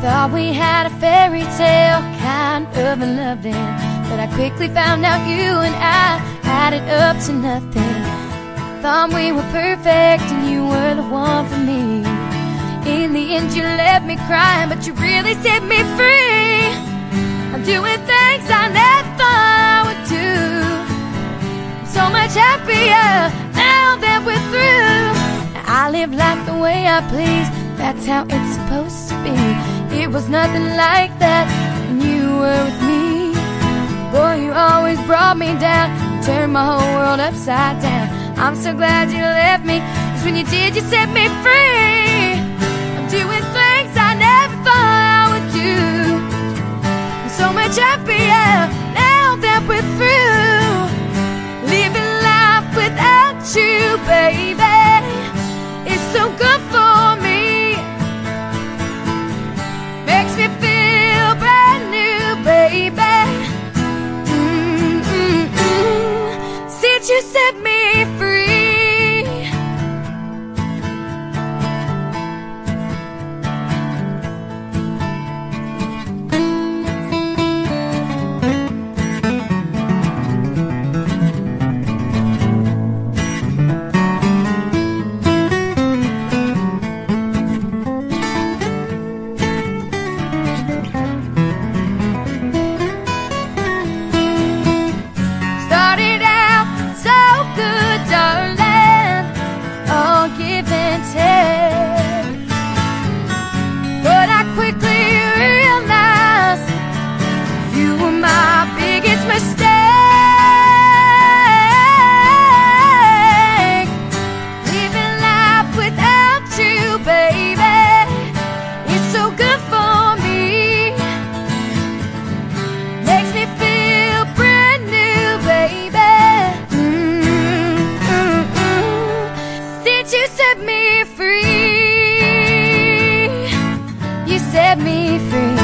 Thought we had a fairy tale kind of a loving, but I quickly found out you and I added up to nothing. Thought we were perfect and you were the one for me. In the end, you left me crying, but you really set me free. I'm doing things I never would do. I'm so much happier now that we're through. I live life the way I please, that's how it's supposed to be. It was nothing like that when you were with me. Boy, you always brought me down, turned my whole world upside down. I'm so glad you left me, cause when you did, you set me free. I'm doing things I never thought I would do. I'm so much happier now that we're through. Living life without you, baby. It's so good for you set me free, you set me free.